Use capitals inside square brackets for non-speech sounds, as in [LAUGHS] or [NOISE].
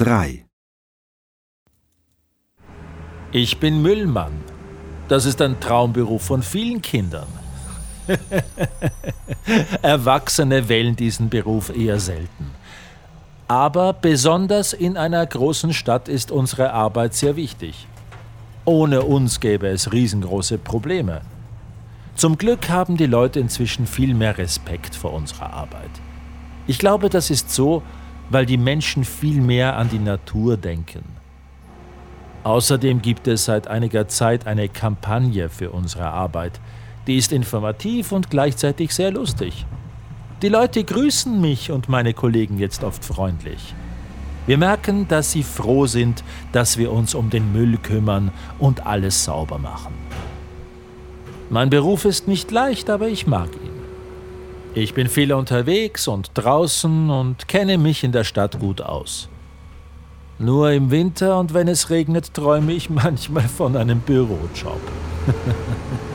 3. Ich bin Müllmann. Das ist ein Traumberuf von vielen Kindern. [LAUGHS] Erwachsene wählen diesen Beruf eher selten. Aber besonders in einer großen Stadt ist unsere Arbeit sehr wichtig. Ohne uns gäbe es riesengroße Probleme. Zum Glück haben die Leute inzwischen viel mehr Respekt vor unserer Arbeit. Ich glaube, das ist so, weil die Menschen viel mehr an die Natur denken. Außerdem gibt es seit einiger Zeit eine Kampagne für unsere Arbeit. Die ist informativ und gleichzeitig sehr lustig. Die Leute grüßen mich und meine Kollegen jetzt oft freundlich. Wir merken, dass sie froh sind, dass wir uns um den Müll kümmern und alles sauber machen. Mein Beruf ist nicht leicht, aber ich mag ihn. Ich bin viel unterwegs und draußen und kenne mich in der Stadt gut aus. Nur im Winter und wenn es regnet, träume ich [LAUGHS] manchmal von einem Bürojob. [LAUGHS]